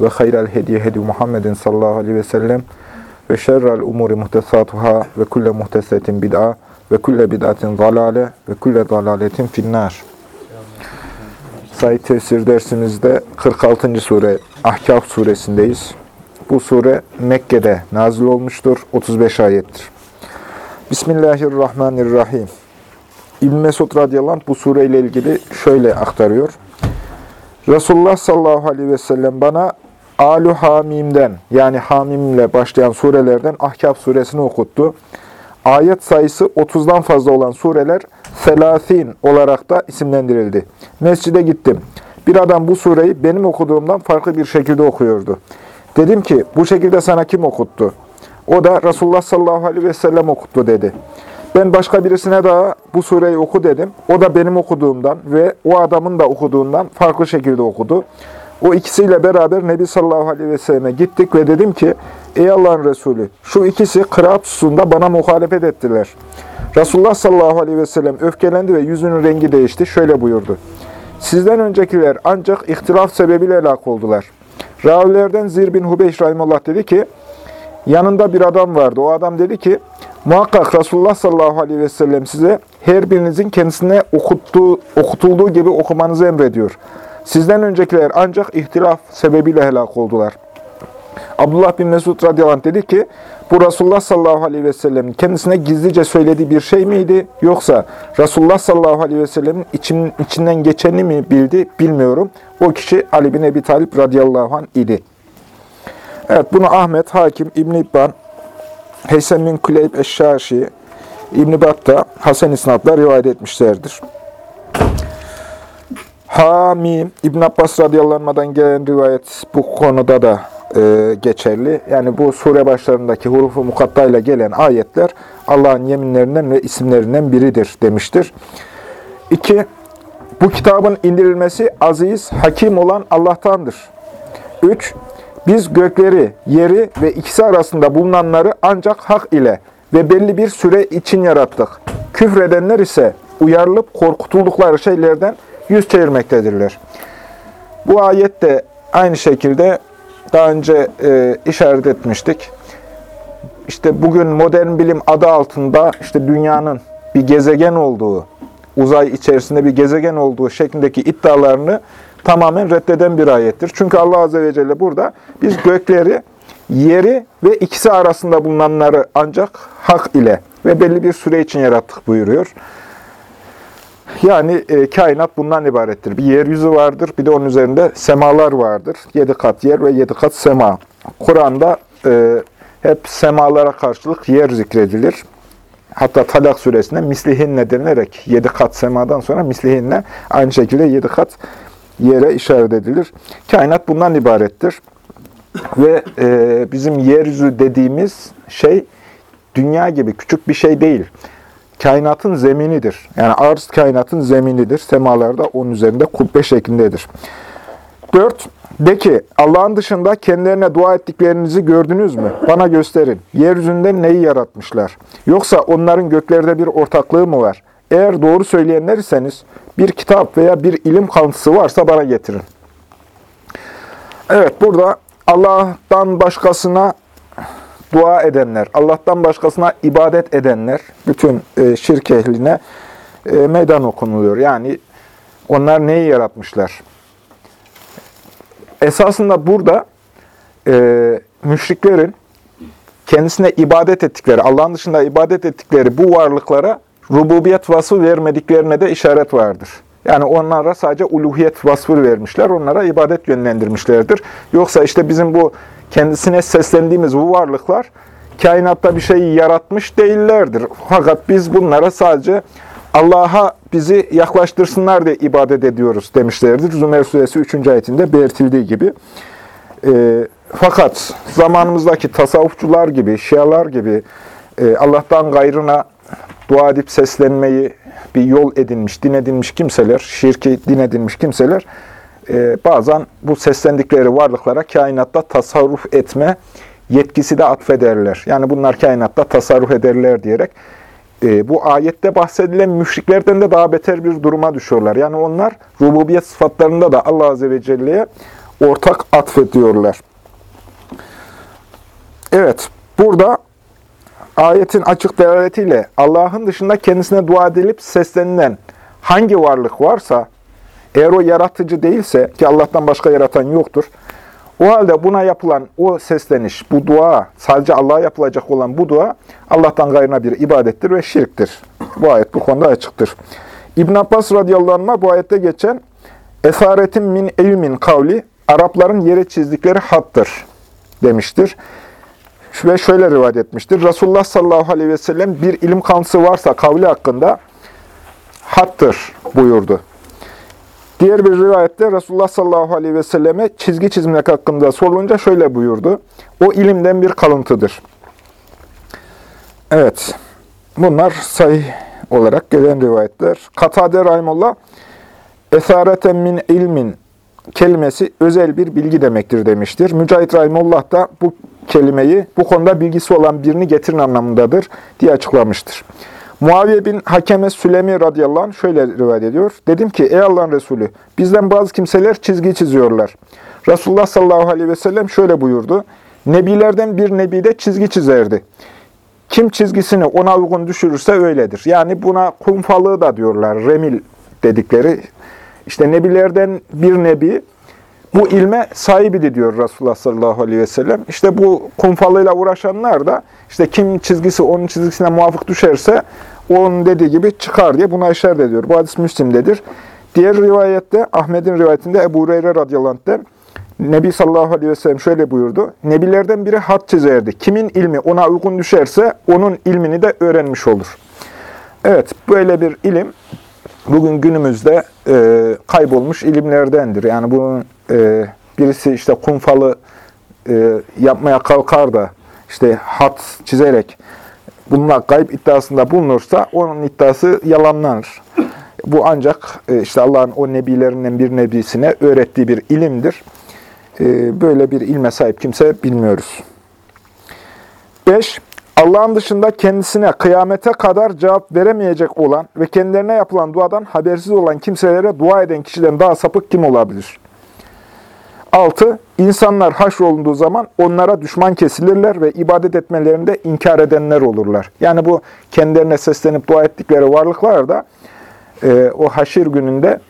ve hayral hediye hedi Muhammedin sallallahu aleyhi ve sellem ve şerrel umuri muhtesatuhâ ve kulle muhtesetin bid'a ve kulle bid'atin zalale ve kulle zalaletin finnâr. Sayı tefsir dersimizde 46. sure Ahkaf suresindeyiz. Bu sure Mekke'de nazil olmuştur. 35 ayettir. Bismillahirrahmanirrahim. İbn Mesud radıyallahu anh bu sureyle ilgili şöyle aktarıyor. Resulullah sallallahu aleyhi ve sellem bana Alu Hamim'den yani Hamim'le başlayan surelerden Ahkaf suresini okuttu. Ayet sayısı 30'dan fazla olan sureler Selasin olarak da isimlendirildi. Mescide gittim. Bir adam bu sureyi benim okuduğumdan farklı bir şekilde okuyordu. Dedim ki bu şekilde sana kim okuttu? O da Resulullah sallallahu aleyhi ve sellem okuttu dedi. Ben başka birisine daha bu sureyi oku dedim. O da benim okuduğumdan ve o adamın da okuduğundan farklı şekilde okudu. O ikisiyle beraber Nebi sallallahu aleyhi ve selleme gittik ve dedim ki, Ey Allah'ın Resulü, şu ikisi kıraat hususunda bana muhalefet ettiler. Resulullah sallallahu aleyhi ve sellem öfkelendi ve yüzünün rengi değişti. Şöyle buyurdu. Sizden öncekiler ancak ihtilaf sebebiyle helak oldular. Ravilerden Zir bin Hubeyş Rahimullah dedi ki, yanında bir adam vardı. O adam dedi ki, muhakkak Resulullah sallallahu aleyhi ve sellem size her birinizin kendisine okuttuğu, okutulduğu gibi okumanızı emrediyor. Sizden öncekiler ancak ihtilaf sebebiyle helak oldular. Abdullah bin Mesud radıyallahu anh dedi ki, bu Resulullah sallallahu aleyhi ve sellem'in kendisine gizlice söylediği bir şey miydi? Yoksa Resulullah sallallahu aleyhi ve sellem'in için, içinden geçeni mi bildi bilmiyorum. O kişi Ali bin Ebi Talip radıyallahu anh idi. Evet bunu Ahmet, Hakim, İbn-i İbban, Heysem bin Kuleyb Eşşaşi, İbn-i Battah, Hasan İsnad'la rivayet etmişlerdir. Hamim, İbn Abbas radıyallahu gelen rivayet bu konuda da e, geçerli. Yani bu sure başlarındaki hurufu mukattayla gelen ayetler Allah'ın yeminlerinden ve isimlerinden biridir demiştir. İki, bu kitabın indirilmesi aziz, hakim olan Allah'tandır. Üç, biz gökleri, yeri ve ikisi arasında bulunanları ancak hak ile ve belli bir süre için yarattık. Küfredenler ise uyarılıp korkutuldukları şeylerden yüz çevirmektedirler. Bu ayet de aynı şekilde daha önce e, işaret etmiştik. İşte bugün modern bilim adı altında işte dünyanın bir gezegen olduğu, uzay içerisinde bir gezegen olduğu şeklindeki iddialarını tamamen reddeden bir ayettir. Çünkü Allah Azze ve Celle burada biz gökleri, yeri ve ikisi arasında bulunanları ancak hak ile ve belli bir süre için yarattık buyuruyor. Yani e, kainat bundan ibarettir. Bir yeryüzü vardır, bir de onun üzerinde semalar vardır. Yedi kat yer ve yedi kat sema. Kur'an'da e, hep semalara karşılık yer zikredilir. Hatta Talak suresinde mislihinne denilerek yedi kat semadan sonra mislihinne aynı şekilde yedi kat yere işaret edilir. Kainat bundan ibarettir. Ve e, bizim yeryüzü dediğimiz şey dünya gibi küçük bir şey değil kainatın zeminidir. Yani arz kainatın zeminidir. Semalarda onun üzerinde kubbe şeklindedir. 4. De ki Allah'ın dışında kendilerine dua ettiklerinizi gördünüz mü? Bana gösterin. Yeryüzünde neyi yaratmışlar? Yoksa onların göklerde bir ortaklığı mı var? Eğer doğru söyleyenler iseniz bir kitap veya bir ilim kalıntısı varsa bana getirin. Evet burada Allah'tan başkasına dua edenler, Allah'tan başkasına ibadet edenler, bütün e, şirk ehline e, meydan okunuluyor. Yani onlar neyi yaratmışlar? Esasında burada e, müşriklerin kendisine ibadet ettikleri, Allah'ın dışında ibadet ettikleri bu varlıklara rububiyet vasfı vermediklerine de işaret vardır. Yani onlara sadece uluhiyet vasfı vermişler, onlara ibadet yönlendirmişlerdir. Yoksa işte bizim bu kendisine seslendiğimiz bu varlıklar kainatta bir şey yaratmış değillerdir. Fakat biz bunlara sadece Allah'a bizi yaklaştırsınlar diye ibadet ediyoruz demişlerdir. Zümer suresi 3. ayetinde belirtildiği gibi. Ee, fakat zamanımızdaki tasavvufçular gibi, şialar gibi e, Allah'tan gayrına dua edip seslenmeyi bir yol edinmiş, din edinmiş kimseler, şirki din edinmiş kimseler e, bazen bu seslendikleri varlıklara kainatta tasarruf etme yetkisi de atfederler. Yani bunlar kainatta tasarruf ederler diyerek e, bu ayette bahsedilen müşriklerden de daha beter bir duruma düşüyorlar. Yani onlar rububiyet sıfatlarında da Allah Azze ve Celle'ye ortak atfediyorlar. Evet, burada ayetin açık delaletiyle Allah'ın dışında kendisine dua edilip seslenilen hangi varlık varsa, eğer o yaratıcı değilse, ki Allah'tan başka yaratan yoktur, o halde buna yapılan o sesleniş, bu dua, sadece Allah'a yapılacak olan bu dua, Allah'tan gayrına bir ibadettir ve şirktir. Bu ayet bu konuda açıktır. İbn Abbas radıyallahu anh bu ayette geçen, Esaretin min ilmin kavli, Arapların yere çizdikleri hattır demiştir. Ve şöyle rivayet etmiştir. Resulullah sallallahu aleyhi ve sellem bir ilim kanısı varsa kavli hakkında hattır buyurdu. Diğer bir rivayette Resulullah sallallahu aleyhi ve selleme çizgi çizmek hakkında sorulunca şöyle buyurdu. O ilimden bir kalıntıdır. Evet, bunlar sayı olarak gelen rivayetler. Katade Rahimullah, esareten min ilmin kelimesi özel bir bilgi demektir demiştir. Mücahit Rahimullah da bu kelimeyi bu konuda bilgisi olan birini getirin anlamındadır diye açıklamıştır. Muaviye bin Hakeme Sülemi radıyallahu anh şöyle rivayet ediyor. Dedim ki ey Allah'ın Resulü bizden bazı kimseler çizgi çiziyorlar. Resulullah sallallahu aleyhi ve sellem şöyle buyurdu. Nebilerden bir nebi de çizgi çizerdi. Kim çizgisini ona uygun düşürürse öyledir. Yani buna kumfalığı da diyorlar. Remil dedikleri. İşte nebilerden bir nebi bu ilme sahibidir diyor Resulullah sallallahu aleyhi ve sellem. İşte bu kumfalıyla uğraşanlar da işte kim çizgisi onun çizgisine muvafık düşerse onun dediği gibi çıkar diye buna işaret ediyor. Bu hadis Müslim'dedir. Diğer rivayette Ahmet'in rivayetinde Ebu Hureyre radıyallahu anh'te Nebi sallallahu aleyhi ve sellem şöyle buyurdu. Nebilerden biri hat çizerdi. Kimin ilmi ona uygun düşerse onun ilmini de öğrenmiş olur. Evet böyle bir ilim bugün günümüzde e, kaybolmuş ilimlerdendir. Yani bunun e, birisi işte kumfalı e, yapmaya kalkar da işte hat çizerek bununla kayıp iddiasında bulunursa onun iddiası yalanlanır. Bu ancak e, işte Allah'ın o nebilerinden bir nebisine öğrettiği bir ilimdir. E, böyle bir ilme sahip kimse bilmiyoruz. 5. Allah'ın dışında kendisine kıyamete kadar cevap veremeyecek olan ve kendilerine yapılan duadan habersiz olan kimselere dua eden kişiden daha sapık kim olabilir? 6. İnsanlar haşrolunduğu zaman onlara düşman kesilirler ve ibadet etmelerinde inkar edenler olurlar. Yani bu kendilerine seslenip dua ettikleri varlıklar da e, o haşir gününde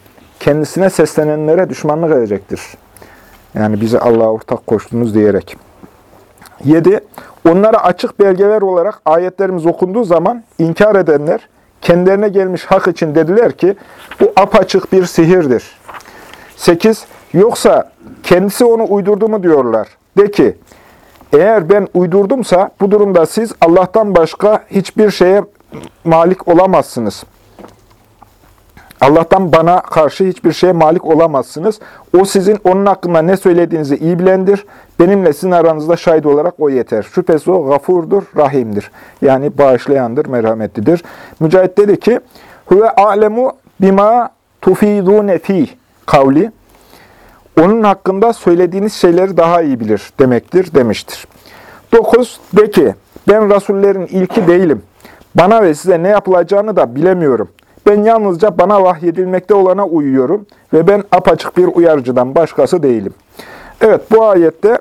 kendisine seslenenlere düşmanlık edecektir. Yani bize Allah'a ortak koştunuz diyerek. 7. Onlara açık belgeler olarak ayetlerimiz okunduğu zaman inkar edenler kendilerine gelmiş hak için dediler ki bu apaçık bir sihirdir. 8. Yoksa kendisi onu uydurdu mu diyorlar. De ki eğer ben uydurdumsa bu durumda siz Allah'tan başka hiçbir şeye malik olamazsınız. Allah'tan bana karşı hiçbir şeye malik olamazsınız. O sizin onun hakkında ne söylediğinizi iyi bilendir. Benimle sizin aranızda şahit olarak o yeter. Şüphesiz o gafurdur, rahimdir. Yani bağışlayandır, merhametlidir. Mücahit dedi ki, Huve alemu bima tufidune fi kavli. Onun hakkında söylediğiniz şeyleri daha iyi bilir demektir demiştir. 9. De ki, ben Rasullerin ilki değilim. Bana ve size ne yapılacağını da bilemiyorum. Ben yalnızca bana vahyedilmekte olana uyuyorum ve ben apaçık bir uyarıcıdan başkası değilim. Evet bu ayette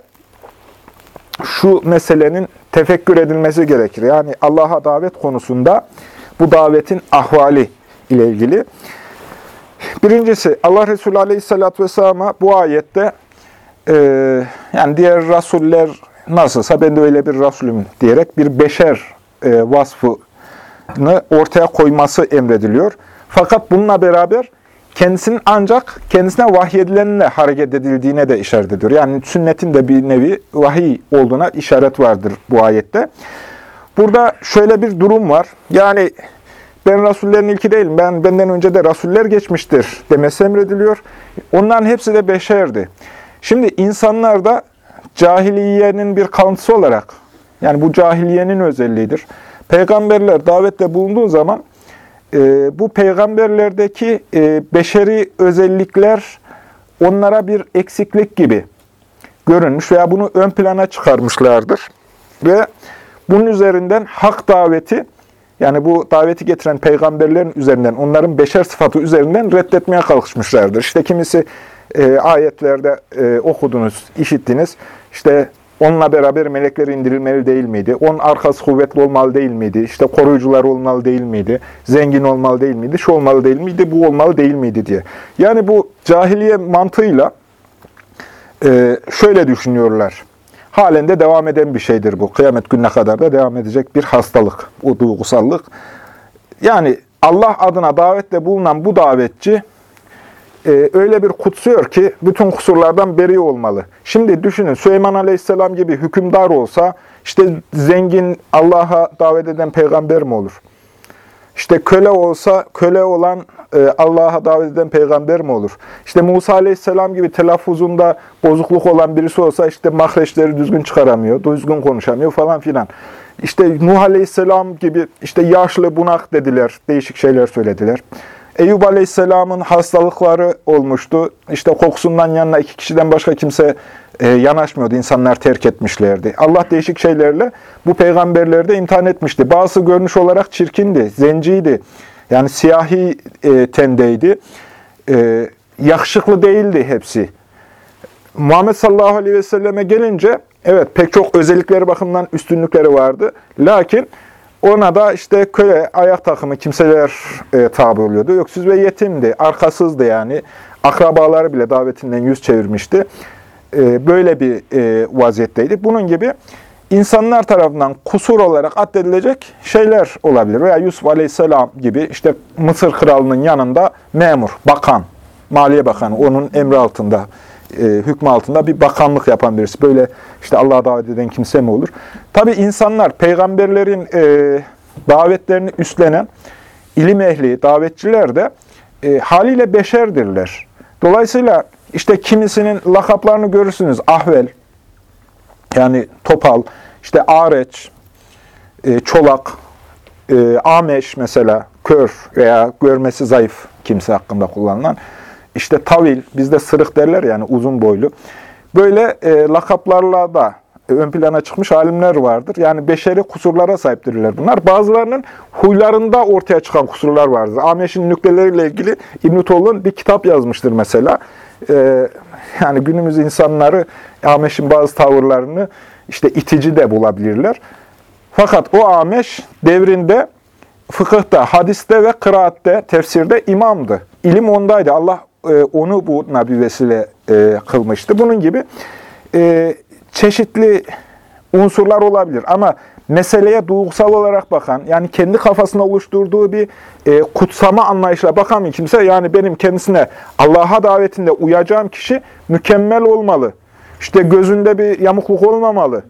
şu meselenin tefekkür edilmesi gerekir. Yani Allah'a davet konusunda bu davetin ahvali ile ilgili. Birincisi Allah Resulü Aleyhisselatü Vesselam'a bu ayette e, yani diğer rasuller nasılsa ben de öyle bir rasulüm diyerek bir beşer e, vasfı ortaya koyması emrediliyor. Fakat bununla beraber kendisinin ancak kendisine vahyedilenle hareket edildiğine de işaret ediyor. Yani sünnetin de bir nevi vahiy olduğuna işaret vardır bu ayette. Burada şöyle bir durum var. Yani ben Rasullerin ilki değilim, ben benden önce de Rasuller geçmiştir demesi emrediliyor. Onların hepsi de beşerdi. Şimdi insanlar da cahiliyenin bir kalıntısı olarak, yani bu cahiliyenin özelliğidir. Peygamberler davette bulunduğu zaman e, bu peygamberlerdeki e, beşeri özellikler onlara bir eksiklik gibi görünmüş veya bunu ön plana çıkarmışlardır. Ve bunun üzerinden hak daveti, yani bu daveti getiren peygamberlerin üzerinden, onların beşer sıfatı üzerinden reddetmeye kalkışmışlardır. İşte kimisi e, ayetlerde e, okudunuz, işittiniz. İşte onunla beraber melekler indirilmeli değil miydi? Onun arkası kuvvetli olmalı değil miydi? İşte koruyucular olmalı değil miydi? Zengin olmalı değil miydi? Şu olmalı değil miydi? Bu olmalı değil miydi diye. Yani bu cahiliye mantığıyla e, şöyle düşünüyorlar. Halen de devam eden bir şeydir bu. Kıyamet gününe kadar da devam edecek bir hastalık, o duygusallık. Yani Allah adına davette bulunan bu davetçi e, öyle bir kutsuyor ki bütün kusurlardan beri olmalı. Şimdi düşünün Süleyman Aleyhisselam gibi hükümdar olsa işte zengin Allah'a davet eden peygamber mi olur? İşte köle olsa köle olan e, Allah'a davet eden peygamber mi olur? İşte Musa Aleyhisselam gibi telaffuzunda bozukluk olan birisi olsa işte mahreçleri düzgün çıkaramıyor, düzgün konuşamıyor falan filan. İşte Nuh Aleyhisselam gibi işte yaşlı bunak dediler, değişik şeyler söylediler. Eyüp Aleyhisselam'ın hastalıkları olmuştu. İşte kokusundan yanına iki kişiden başka kimse e, yanaşmıyordu. İnsanlar terk etmişlerdi. Allah değişik şeylerle bu peygamberleri de imtihan etmişti. Bazı görünüş olarak çirkindi, zenciydi. Yani siyahi e, tendeydi. E, yakışıklı değildi hepsi. Muhammed sallallahu aleyhi ve selleme gelince evet pek çok özellikleri bakımından üstünlükleri vardı. Lakin ona da işte köle, ayak takımı kimseler e, tabi oluyordu. Öksüz ve yetimdi, arkasızdı yani. Akrabaları bile davetinden yüz çevirmişti. E, böyle bir e, vaziyetteydi. Bunun gibi insanlar tarafından kusur olarak addedilecek şeyler olabilir. Veya Yusuf Aleyhisselam gibi işte Mısır kralının yanında memur, bakan, Maliye Bakanı, onun emri altında e, hükmü altında bir bakanlık yapan birisi. Böyle işte Allah'a davet eden kimse mi olur? Tabi insanlar, peygamberlerin e, davetlerini üstlenen ilim ehli, davetçiler de e, haliyle beşerdirler. Dolayısıyla işte kimisinin lakaplarını görürsünüz. Ahvel, yani topal, işte areç, e, çolak, e, ameş mesela, kör veya görmesi zayıf kimse hakkında kullanılan. İşte tavil, bizde sırık derler yani uzun boylu. Böyle e, lakaplarla da ön plana çıkmış alimler vardır. Yani beşeri kusurlara sahiptirler bunlar. Bazılarının huylarında ortaya çıkan kusurlar vardır. Ameş'in nükteleriyle ilgili İbn-i bir kitap yazmıştır mesela. Ee, yani günümüz insanları Ameş'in bazı tavırlarını işte itici de bulabilirler. Fakat o Ameş devrinde fıkıhta, hadiste ve kıraatte, tefsirde imamdı. İlim ondaydı. Allah e, onu bu nabi vesile e, kılmıştı. Bunun gibi e, çeşitli unsurlar olabilir. Ama meseleye duygusal olarak bakan, yani kendi kafasında oluşturduğu bir kutsama anlayışla bakan bir kimse, yani benim kendisine Allah'a davetinde uyacağım kişi mükemmel olmalı. İşte gözünde bir yamukluk olmamalı.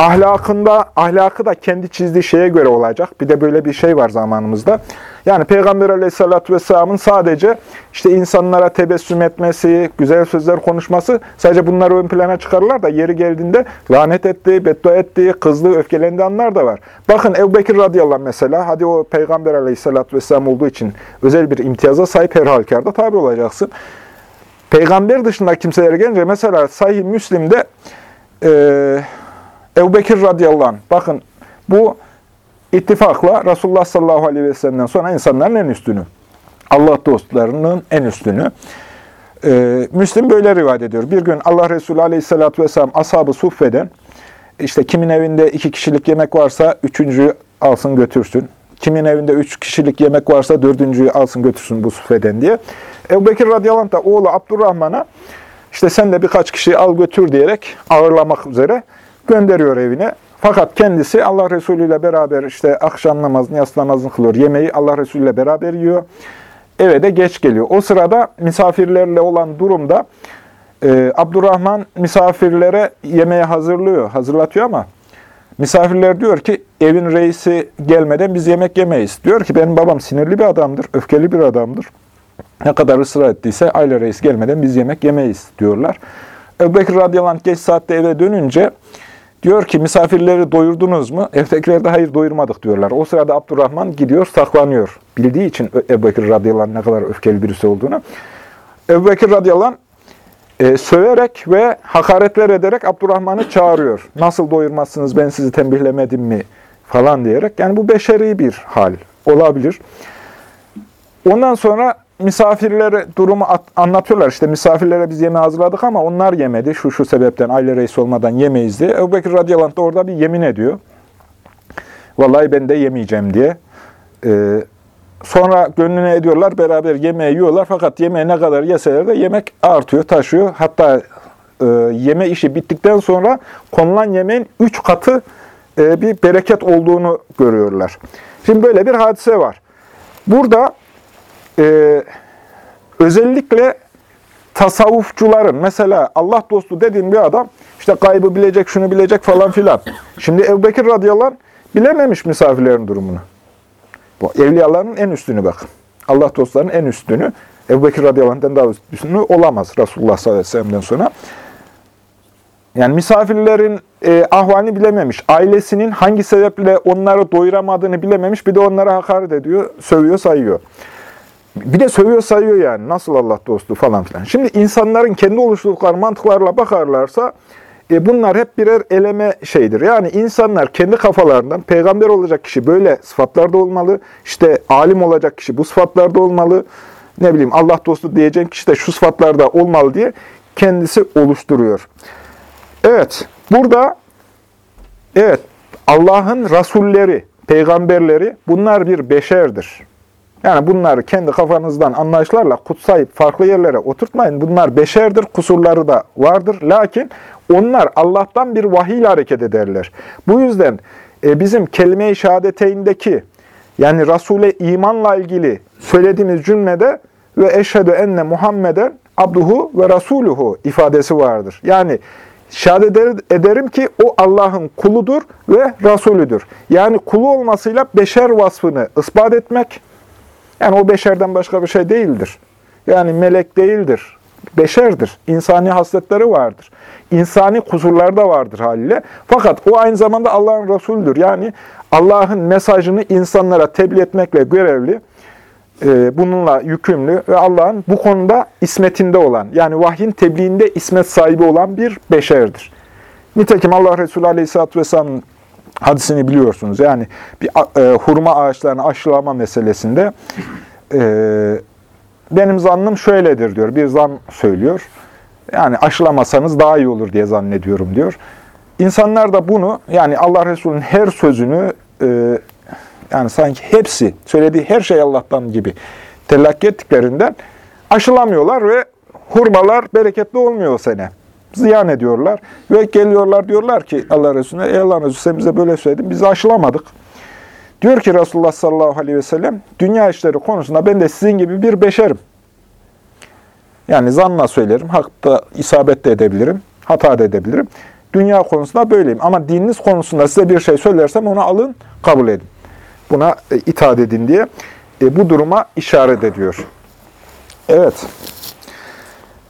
Ahlakında, ahlakı da kendi çizdiği şeye göre olacak. Bir de böyle bir şey var zamanımızda. Yani Peygamber aleyhissalatü vesselamın sadece işte insanlara tebessüm etmesi, güzel sözler konuşması sadece bunları ön plana çıkarırlar da yeri geldiğinde lanet etti, beddua etti, kızdı, öfkelendi anlar da var. Bakın Ebu Bekir radıyallahu anh mesela, hadi o Peygamber aleyhissalatü vesselam olduğu için özel bir imtiyaza sahip her halükarda tabi olacaksın. Peygamber dışında kimselere gelince mesela Sahih Müslim'de e, Ebu Bekir radıyallahu anh, bakın bu ittifakla Resulullah sallallahu aleyhi ve sellem'den sonra insanların en üstünü. Allah dostlarının en üstünü. Ee, Müslim böyle rivayet ediyor. Bir gün Allah Resulü aleyhissalatü vesselam ashabı suffeden, işte kimin evinde iki kişilik yemek varsa üçüncüyü alsın götürsün. Kimin evinde üç kişilik yemek varsa dördüncüyü alsın götürsün bu suffeden diye. Ebu Bekir radıyallahu anh da oğlu Abdurrahman'a işte sen de birkaç kişiyi al götür diyerek ağırlamak üzere gönderiyor evine. Fakat kendisi Allah Resulü ile beraber işte akşam namazını, yas namazını kılıyor. Yemeği Allah Resulü ile beraber yiyor. Eve de geç geliyor. O sırada misafirlerle olan durumda e, Abdurrahman misafirlere yemeği hazırlıyor, hazırlatıyor ama misafirler diyor ki evin reisi gelmeden biz yemek yemeyiz. Diyor ki benim babam sinirli bir adamdır, öfkeli bir adamdır. Ne kadar ısrar ettiyse aile reis gelmeden biz yemek yemeyiz diyorlar. Ebu Bekir anh geç saatte eve dönünce diyor ki misafirleri doyurdunuz mu? Evdekiler de hayır doyurmadık diyorlar. O sırada Abdurrahman gidiyor saklanıyor. Bildiği için Ebu Bekir radıyallahu ne kadar öfkeli birisi olduğunu. Ebu Bekir radıyallahu anh e, söverek ve hakaretler ederek Abdurrahman'ı çağırıyor. Nasıl doyurmazsınız ben sizi tembihlemedim mi falan diyerek. Yani bu beşeri bir hal olabilir. Ondan sonra misafirlere durumu anlatıyorlar. İşte misafirlere biz yeme hazırladık ama onlar yemedi. Şu şu sebepten aile reisi olmadan yemeyiz diye. Ebu Bekir radıyallahu da orada bir yemin ediyor. Vallahi ben de yemeyeceğim diye. Ee, sonra gönlüne ediyorlar. Beraber yemeği yiyorlar. Fakat yemeği ne kadar yeseler de yemek artıyor, taşıyor. Hatta e, yeme işi bittikten sonra konulan yemeğin üç katı e, bir bereket olduğunu görüyorlar. Şimdi böyle bir hadise var. Burada e, özellikle tasavvufçuların mesela Allah dostu dediğin bir adam işte kaybı bilecek, şunu bilecek falan filan. Şimdi Ebu Bekir radıyallahu anh bilememiş misafirlerin durumunu. Bu evliyaların en üstünü bakın. Allah dostlarının en üstünü. Ebu Bekir radıyallahu daha üstünü olamaz Resulullah sallallahu aleyhi ve sellem'den sonra. Yani misafirlerin e, ahvalini bilememiş. Ailesinin hangi sebeple onları doyuramadığını bilememiş. Bir de onlara hakaret ediyor, sövüyor, sayıyor. Bir de sövüyor sayıyor yani. Nasıl Allah dostu falan filan. Şimdi insanların kendi oluşturdukları mantıklarla bakarlarsa e, bunlar hep birer eleme şeydir. Yani insanlar kendi kafalarından peygamber olacak kişi böyle sıfatlarda olmalı. İşte alim olacak kişi bu sıfatlarda olmalı. Ne bileyim Allah dostu diyeceğin kişi de şu sıfatlarda olmalı diye kendisi oluşturuyor. Evet, burada evet Allah'ın rasulleri, peygamberleri bunlar bir beşerdir. Yani bunları kendi kafanızdan anlayışlarla kutsayıp farklı yerlere oturtmayın. Bunlar beşerdir, kusurları da vardır. Lakin onlar Allah'tan bir vahiy ile hareket ederler. Bu yüzden e, bizim kelime-i şehadeteyindeki yani Resul'e imanla ilgili söylediğimiz cümlede ve eşhedü enne Muhammeden abduhu ve rasuluhu ifadesi vardır. Yani şehadet ederim ki o Allah'ın kuludur ve Resulüdür. Yani kulu olmasıyla beşer vasfını ispat etmek, yani o beşerden başka bir şey değildir. Yani melek değildir. Beşerdir. İnsani hasletleri vardır. İnsani kusurlar da vardır haliyle. Fakat o aynı zamanda Allah'ın Resulüdür. Yani Allah'ın mesajını insanlara tebliğ etmekle görevli, e, bununla yükümlü ve Allah'ın bu konuda ismetinde olan, yani vahyin tebliğinde ismet sahibi olan bir beşerdir. Nitekim Allah Resulü Aleyhisselatü Vesselam'ın hadisini biliyorsunuz. Yani bir e, hurma ağaçlarını aşılama meselesinde e, benim zannım şöyledir diyor. Bir zan söylüyor. Yani aşılamasanız daha iyi olur diye zannediyorum diyor. İnsanlar da bunu yani Allah Resulü'nün her sözünü e, yani sanki hepsi söylediği her şey Allah'tan gibi telakki ettiklerinden aşılamıyorlar ve hurmalar bereketli olmuyor sene ziyan ediyorlar. Ve geliyorlar diyorlar ki Allah Resulüne, ey Allah Resulü sen bize böyle söyledin, biz aşılamadık. Diyor ki Resulullah sallallahu aleyhi ve sellem, dünya işleri konusunda ben de sizin gibi bir beşerim. Yani zanla söylerim, hakta isabet de edebilirim, hata da edebilirim. Dünya konusunda böyleyim. Ama dininiz konusunda size bir şey söylersem onu alın, kabul edin. Buna e, itaat edin diye e, bu duruma işaret ediyor. Evet.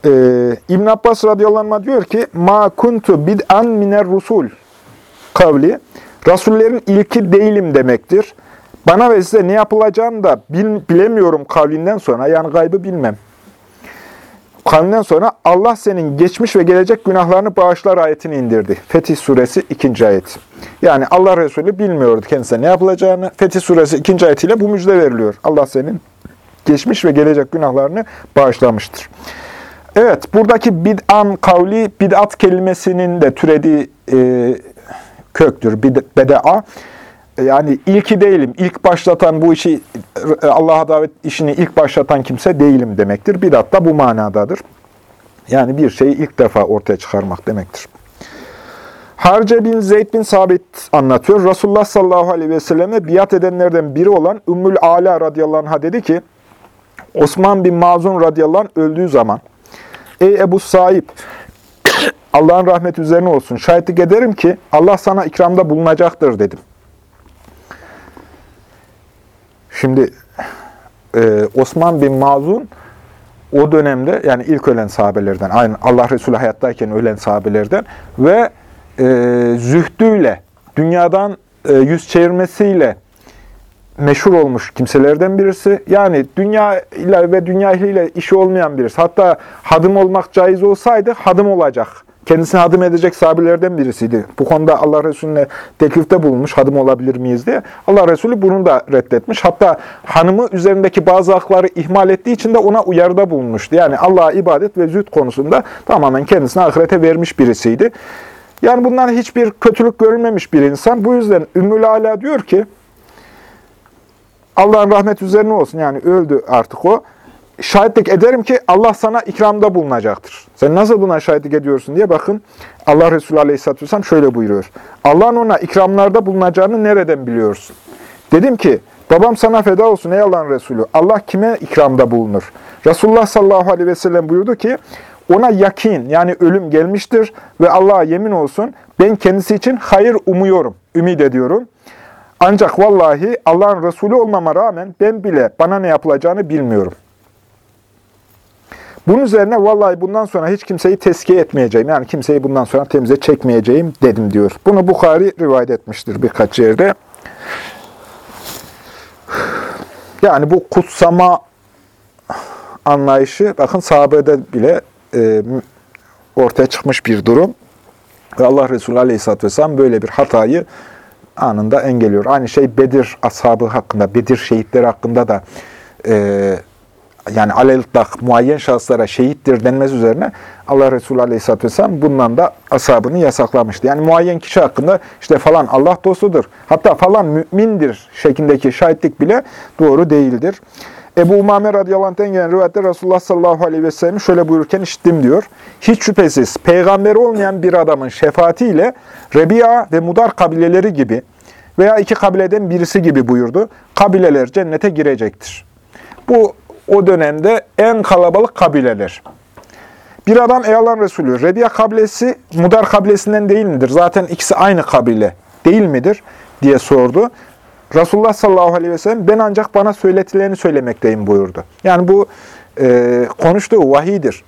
Ee, İbn Abbas radıyallahu anh diyor ki ma kuntu bid'an miner rusul kavli Rasullerin ilki değilim demektir. Bana ve size ne yapılacağını da bil, bilemiyorum kavlinden sonra yani gaybı bilmem. Kavlinden sonra Allah senin geçmiş ve gelecek günahlarını bağışlar ayetini indirdi. Fetih suresi 2. ayet. Yani Allah Resulü bilmiyordu kendisine ne yapılacağını. Fetih suresi 2. ayetiyle bu müjde veriliyor. Allah senin geçmiş ve gelecek günahlarını bağışlamıştır. Evet, buradaki bid'an kavli, bid'at kelimesinin de türediği e, köktür. Beda'a. E, yani ilki değilim, ilk başlatan bu işi, e, Allah'a davet işini ilk başlatan kimse değilim demektir. Bid'at da bu manadadır. Yani bir şeyi ilk defa ortaya çıkarmak demektir. Harce bin Zeyd bin Sabit anlatıyor. Resulullah sallallahu aleyhi ve selleme biat edenlerden biri olan Ümmül Ala radıyallahu anh'a dedi ki, Osman bin Mazun radıyallahu anh öldüğü zaman, Ey Ebu Saib, Allah'ın rahmeti üzerine olsun. Şahitlik ederim ki Allah sana ikramda bulunacaktır dedim. Şimdi e, Osman bin Mazun o dönemde yani ilk ölen sahabelerden, aynı Allah Resulü hayattayken ölen sahabelerden ve e, zühdüyle, dünyadan e, yüz çevirmesiyle meşhur olmuş kimselerden birisi. Yani dünya ile ve dünya ehliyle işi olmayan birisi. Hatta hadım olmak caiz olsaydı hadım olacak. Kendisini hadım edecek sahabelerden birisiydi. Bu konuda Allah Resulüne teklifte bulunmuş, hadım olabilir miyiz diye. Allah Resulü bunu da reddetmiş. Hatta hanımı üzerindeki bazı hakları ihmal ettiği için de ona uyarıda bulunmuştu. Yani Allah'a ibadet ve züht konusunda tamamen kendisini ahirete vermiş birisiydi. Yani bundan hiçbir kötülük görülmemiş bir insan. Bu yüzden Ümmül Ala diyor ki, Allah'ın rahmet üzerine olsun. Yani öldü artık o. Şahitlik ederim ki Allah sana ikramda bulunacaktır. Sen nasıl buna şahitlik ediyorsun diye bakın. Allah Resulü Aleyhisselatü Vesselam şöyle buyuruyor. Allah'ın ona ikramlarda bulunacağını nereden biliyorsun? Dedim ki, babam sana feda olsun ey Allah'ın Resulü. Allah kime ikramda bulunur? Resulullah sallallahu aleyhi ve sellem buyurdu ki, ona yakin yani ölüm gelmiştir ve Allah'a yemin olsun ben kendisi için hayır umuyorum, ümit ediyorum. Ancak vallahi Allah'ın Resulü olmama rağmen ben bile bana ne yapılacağını bilmiyorum. Bunun üzerine vallahi bundan sonra hiç kimseyi teskiye etmeyeceğim. Yani kimseyi bundan sonra temize çekmeyeceğim dedim diyor. Bunu Bukhari rivayet etmiştir birkaç yerde. Yani bu kutsama anlayışı bakın sahabede bile e, ortaya çıkmış bir durum. Ve Allah Resulü Aleyhisselatü Vesselam böyle bir hatayı anında engelliyor. Aynı şey Bedir ashabı hakkında, Bedir şehitleri hakkında da e, yani alelitlak muayyen şahıslara şehittir denmez üzerine Allah Resulü Aleyhisselatü Vesselam bundan da ashabını yasaklamıştı. Yani muayyen kişi hakkında işte falan Allah dostudur, hatta falan mümindir şeklindeki şahitlik bile doğru değildir. Ebu Umame radıyallahu gelen rivayette Resulullah sallallahu aleyhi ve sellem'i şöyle buyururken işittim diyor. Hiç şüphesiz peygamber olmayan bir adamın şefaatiyle Rebi'a ve Mudar kabileleri gibi veya iki kabileden birisi gibi buyurdu. Kabileler cennete girecektir. Bu o dönemde en kalabalık kabileler. Bir adam ey Allah'ın Resulü, Rebi'a kabilesi Mudar kabilesinden değil midir? Zaten ikisi aynı kabile değil midir? diye sordu. Resulullah sallallahu aleyhi ve sellem ben ancak bana söyletilerini söylemekteyim buyurdu. Yani bu e, konuştuğu vahidir.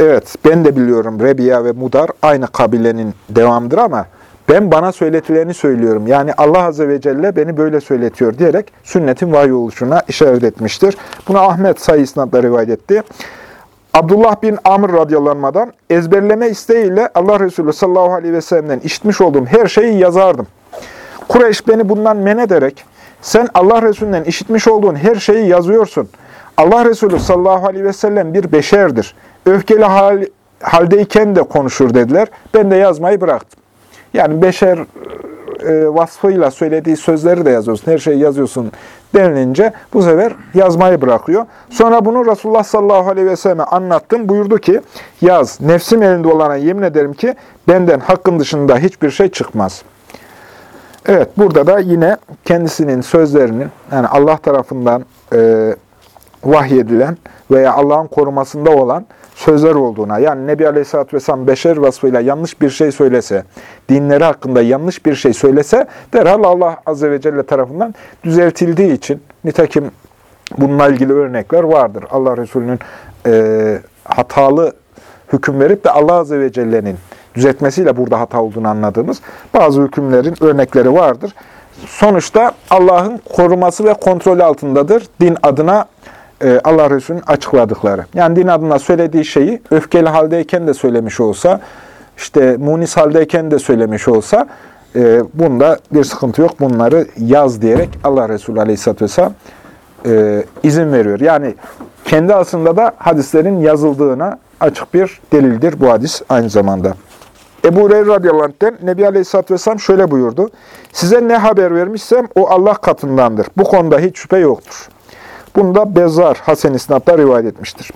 Evet ben de biliyorum Rebiya ve Mudar aynı kabilenin devamıdır ama ben bana söyletilerini söylüyorum. Yani Allah Azze ve Celle beni böyle söyletiyor diyerek sünnetin vahiy oluşuna işaret etmiştir. Bunu Ahmet sayı rivayet etti. Abdullah bin Amr radyalanmadan ezberleme isteğiyle Allah Resulü sallallahu aleyhi ve sellem'den işitmiş olduğum her şeyi yazardım. Kureyş beni bundan men ederek, sen Allah Resulü'nden işitmiş olduğun her şeyi yazıyorsun. Allah Resulü sallallahu aleyhi ve sellem bir beşerdir. Öfkeli hal, haldeyken de konuşur dediler. Ben de yazmayı bıraktım. Yani beşer e, vasfıyla söylediği sözleri de yazıyorsun, her şeyi yazıyorsun denilince bu sefer yazmayı bırakıyor. Sonra bunu Resulullah sallallahu aleyhi ve selleme anlattım. Buyurdu ki, yaz, nefsim elinde olana yemin ederim ki benden hakkın dışında hiçbir şey çıkmaz.'' Evet, burada da yine kendisinin sözlerinin, yani Allah tarafından e, vahyedilen veya Allah'ın korumasında olan sözler olduğuna, yani Nebi Aleyhisselatü Vesselam beşer vasfıyla yanlış bir şey söylese, dinleri hakkında yanlış bir şey söylese, derhal Allah Azze ve Celle tarafından düzeltildiği için, nitekim bununla ilgili örnekler vardır. Allah Resulü'nün e, hatalı hüküm verip de Allah Azze ve Celle'nin düzeltmesiyle burada hata olduğunu anladığımız bazı hükümlerin örnekleri vardır. Sonuçta Allah'ın koruması ve kontrolü altındadır. Din adına e, Allah Resulü'nün açıkladıkları. Yani din adına söylediği şeyi öfkeli haldeyken de söylemiş olsa, işte munis haldeyken de söylemiş olsa, e, bunda bir sıkıntı yok. Bunları yaz diyerek Allah Resulü Aleyhisselatü Vesselam e, izin veriyor. Yani kendi aslında da hadislerin yazıldığına açık bir delildir bu hadis aynı zamanda. Ebu Hureyre radıyallahu anh'ten Nebi Aleyhisselatü Vesselam şöyle buyurdu. Size ne haber vermişsem o Allah katındandır. Bu konuda hiç şüphe yoktur. Bunu da Bezzar Hasen İsnat'ta rivayet etmiştir.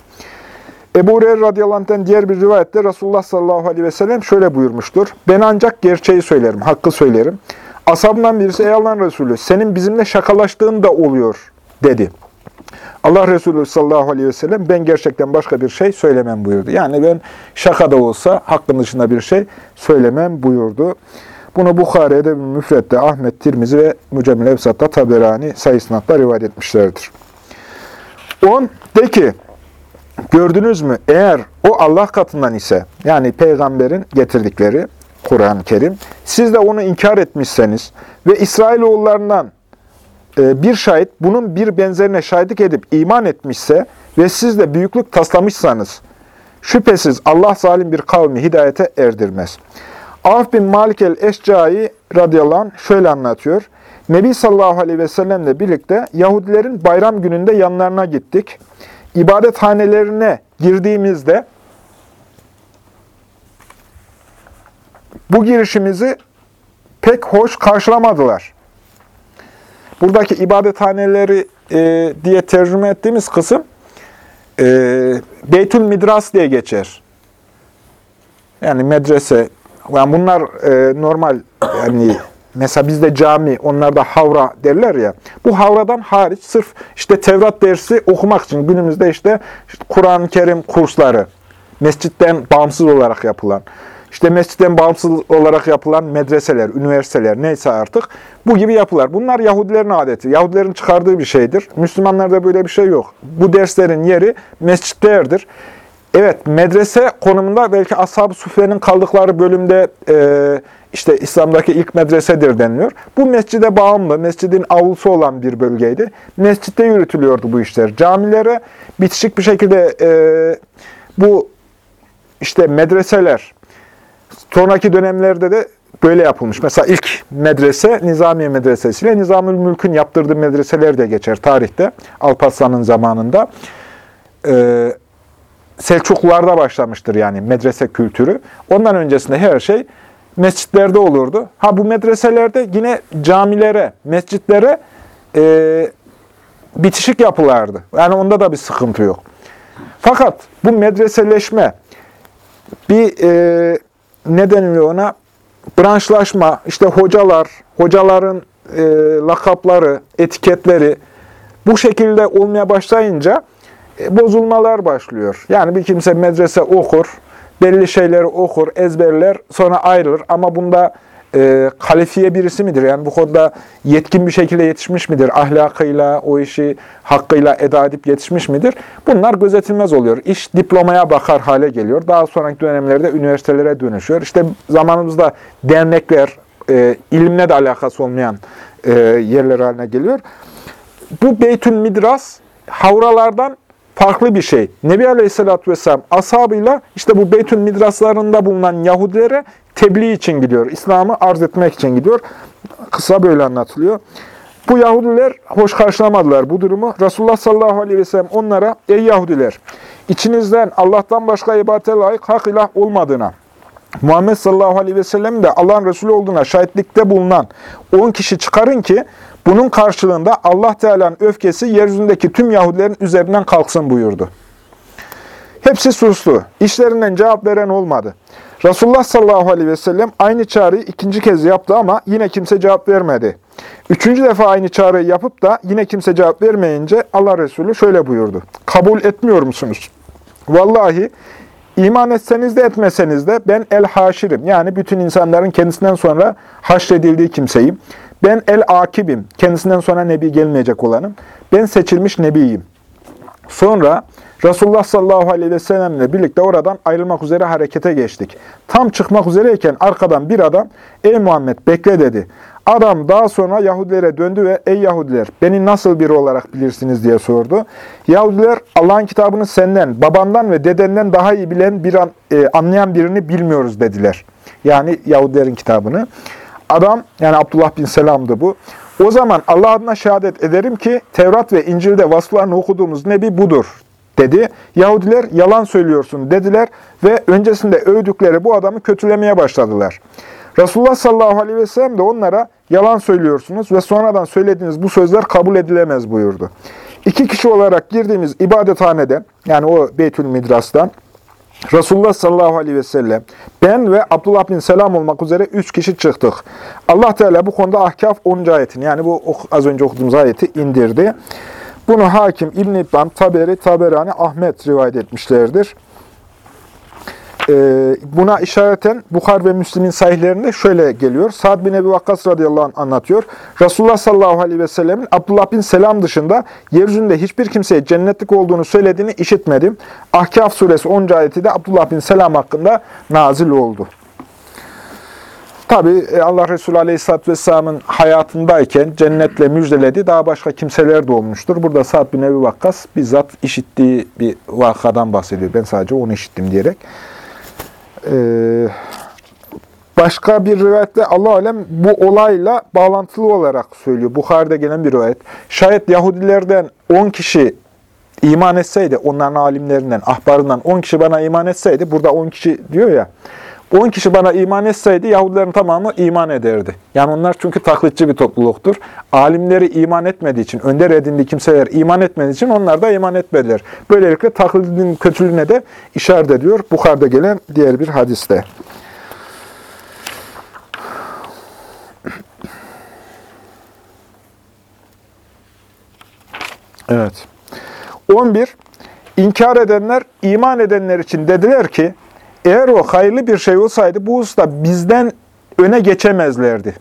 Ebu Hureyre radıyallahu anh'ten diğer bir rivayette Resulullah sallallahu aleyhi ve sellem şöyle buyurmuştur. Ben ancak gerçeği söylerim, hakkı söylerim. Asabından birisi ey Allah'ın Resulü senin bizimle şakalaştığın da oluyor dedi. Allah Resulü sallallahu aleyhi ve sellem ben gerçekten başka bir şey söylemem buyurdu. Yani ben şaka da olsa hakkın dışında bir şey söylemem buyurdu. Bunu Bukhari'de, Müfret'te, Ahmet, Tirmizi ve Mücemmil Evsat'ta Taberani sayısınatla rivayet etmişlerdir. 10. De ki, gördünüz mü eğer o Allah katından ise, yani peygamberin getirdikleri Kur'an-ı Kerim, siz de onu inkar etmişseniz ve İsrailoğullarından bir şahit bunun bir benzerine şahitlik edip iman etmişse ve siz de büyüklük taslamışsanız, şüphesiz Allah zalim bir kavmi hidayete erdirmez. Avf bin Malik el-Eşcai radıyallahu anh şöyle anlatıyor. Nebi sallallahu aleyhi ve sellemle birlikte Yahudilerin bayram gününde yanlarına gittik. İbadethanelerine girdiğimizde bu girişimizi pek hoş karşılamadılar. Buradaki ibadethaneleri e, diye tercüme ettiğimiz kısım e, Beytül Midras diye geçer. Yani medrese. Yani bunlar e, normal yani mesela bizde cami, onlarda havra derler ya. Bu havradan hariç sırf işte Tevrat dersi okumak için günümüzde işte, işte Kur'an-ı Kerim kursları mescitten bağımsız olarak yapılan işte mescitten bağımsız olarak yapılan medreseler, üniversiteler neyse artık bu gibi yapılar. Bunlar Yahudilerin adeti. Yahudilerin çıkardığı bir şeydir. Müslümanlarda böyle bir şey yok. Bu derslerin yeri mescitlerdir. Evet, medrese konumunda belki Ashab-ı Sufe'nin kaldıkları bölümde e, işte İslam'daki ilk medresedir deniliyor. Bu mescide bağımlı, mescidin avlusu olan bir bölgeydi. Mescitte yürütülüyordu bu işler. Camilere bitişik bir şekilde e, bu işte medreseler, sonraki dönemlerde de böyle yapılmış. Mesela ilk medrese Nizamiye Medresesi ile Nizamül Mülk'ün yaptırdığı medreseler de geçer tarihte. Alparslan'ın zamanında. Ee, Selçuklularda başlamıştır yani medrese kültürü. Ondan öncesinde her şey mescitlerde olurdu. Ha bu medreselerde yine camilere, mescitlere e, bitişik yapılardı. Yani onda da bir sıkıntı yok. Fakat bu medreseleşme bir e, ne deniliyor ona? Branşlaşma, işte hocalar, hocaların e, lakapları, etiketleri bu şekilde olmaya başlayınca e, bozulmalar başlıyor. Yani bir kimse medrese okur, belli şeyleri okur, ezberler, sonra ayrılır. Ama bunda e, kalifiye birisi midir? Yani bu konuda yetkin bir şekilde yetişmiş midir? Ahlakıyla, o işi hakkıyla eda edip yetişmiş midir? Bunlar gözetilmez oluyor. İş diplomaya bakar hale geliyor. Daha sonraki dönemlerde üniversitelere dönüşüyor. İşte zamanımızda dernekler, e, ilimle de alakası olmayan e, yerler haline geliyor. Bu Beytül Midras havralardan farklı bir şey. Nebi Aleyhisselatü Vesselam ashabıyla işte bu Beytül Midraslarında bulunan Yahudilere tebliğ için gidiyor. İslam'ı arz etmek için gidiyor. Kısa böyle anlatılıyor. Bu Yahudiler hoş karşılamadılar bu durumu. Resulullah sallallahu aleyhi ve sellem onlara, ey Yahudiler, içinizden Allah'tan başka ibadete layık hak ilah olmadığına, Muhammed sallallahu aleyhi ve sellem de Allah'ın Resulü olduğuna şahitlikte bulunan 10 kişi çıkarın ki, bunun karşılığında Allah Teala'nın öfkesi yeryüzündeki tüm Yahudilerin üzerinden kalksın buyurdu. Hepsi sustu. İşlerinden cevap veren olmadı. Resulullah sallallahu aleyhi ve sellem aynı çağrıyı ikinci kez yaptı ama yine kimse cevap vermedi. Üçüncü defa aynı çağrıyı yapıp da yine kimse cevap vermeyince Allah Resulü şöyle buyurdu. Kabul etmiyor musunuz? Vallahi iman etseniz de etmeseniz de ben el-haşirim. Yani bütün insanların kendisinden sonra haşredildiği kimseyim. Ben el-akibim. Kendisinden sonra nebi gelmeyecek olanım. Ben seçilmiş nebiyim. Sonra Resulullah sallallahu aleyhi ve sellemle birlikte oradan ayrılmak üzere harekete geçtik. Tam çıkmak üzereyken arkadan bir adam, ey Muhammed bekle dedi. Adam daha sonra Yahudilere döndü ve ey Yahudiler beni nasıl biri olarak bilirsiniz diye sordu. Yahudiler Allah'ın kitabını senden, babandan ve dedenden daha iyi bilen bir an, e, anlayan birini bilmiyoruz dediler. Yani Yahudilerin kitabını. Adam yani Abdullah bin Selam'dı bu. O zaman Allah adına şehadet ederim ki Tevrat ve İncil'de vasıflarını okuduğumuz nebi budur dedi. Yahudiler yalan söylüyorsun dediler ve öncesinde övdükleri bu adamı kötülemeye başladılar. Resulullah sallallahu aleyhi ve sellem de onlara yalan söylüyorsunuz ve sonradan söylediğiniz bu sözler kabul edilemez buyurdu. İki kişi olarak girdiğimiz ibadethaneden yani o Beytül Midras'tan Resulullah sallallahu aleyhi ve sellem, ben ve Abdullah bin Selam olmak üzere üç kişi çıktık. Allah Teala bu konuda Ahkaf 10. ayetini yani bu az önce okuduğumuz ayeti indirdi. Bunu Hakim, İbn-i İbban, Taberi, Taberani, Ahmet rivayet etmişlerdir. E, buna işareten Bukhar ve Müslim'in sahihlerinde şöyle geliyor. Sa'd bin Ebi Vakkas radıyallahu anh anlatıyor. Resulullah sallallahu aleyhi ve sellemin Abdullah bin Selam dışında yeryüzünde hiçbir kimseye cennetlik olduğunu söylediğini işitmedim. Ahkaf suresi 10. ayeti de Abdullah bin Selam hakkında nazil oldu. Tabi e, Allah Resulü Aleyhisselatü Vesselam'ın hayatındayken cennetle müjdeledi. Daha başka kimseler de olmuştur. Burada Sa'd bin Ebi Vakkas bizzat işittiği bir vakadan bahsediyor. Ben sadece onu işittim diyerek. Ee, başka bir rivayette Allah alem bu olayla bağlantılı olarak söylüyor. Bukhari'de gelen bir rivayet. Şayet Yahudilerden 10 kişi iman etseydi, onların alimlerinden, ahbarından 10 kişi bana iman etseydi, burada 10 kişi diyor ya, 10 kişi bana iman etseydi Yahudilerin tamamı iman ederdi. Yani onlar çünkü taklitçi bir topluluktur. Alimleri iman etmediği için, önder edindiği kimseler iman etmediği için onlar da iman etmediler. Böylelikle taklidin kötülüğüne de işaret ediyor. Bukhar'da gelen diğer bir hadiste. Evet. 11. İnkar edenler, iman edenler için dediler ki, eğer o hayırlı bir şey olsaydı bu usta bizden öne geçemezlerdi.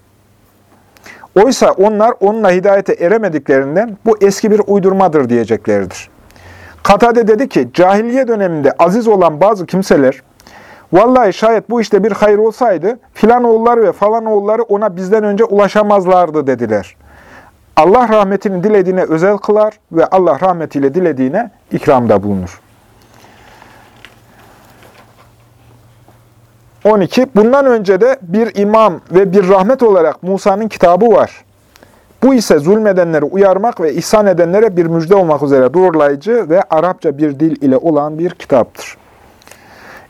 Oysa onlar onunla hidayete eremediklerinden bu eski bir uydurmadır diyeceklerdir. Katade dedi ki, cahiliye döneminde aziz olan bazı kimseler, vallahi şayet bu işte bir hayır olsaydı, filan oğulları ve falan oğulları ona bizden önce ulaşamazlardı dediler. Allah rahmetini dilediğine özel kılar ve Allah rahmetiyle dilediğine ikramda bulunur. 12. Bundan önce de bir imam ve bir rahmet olarak Musa'nın kitabı var. Bu ise zulmedenleri uyarmak ve ihsan edenlere bir müjde olmak üzere doğrulayıcı ve Arapça bir dil ile olan bir kitaptır.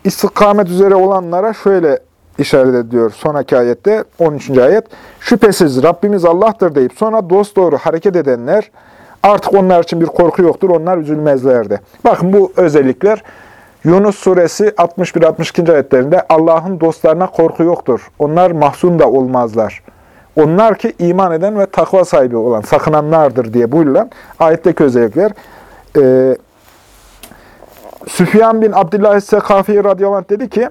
İstikamet üzere olanlara şöyle işaret ediyor sonraki ayette 13. ayet. Şüphesiz Rabbimiz Allah'tır deyip sonra dosdoğru hareket edenler artık onlar için bir korku yoktur, onlar üzülmezlerdi. Bakın bu özellikler Yunus suresi 61-62. ayetlerinde Allah'ın dostlarına korku yoktur. Onlar mahzun da olmazlar. Onlar ki iman eden ve takva sahibi olan, sakınanlardır diye buyurulan ayetteki özellikler. Ee, Süfyan bin Abdullah Sekafi radıyallahu anh dedi ki,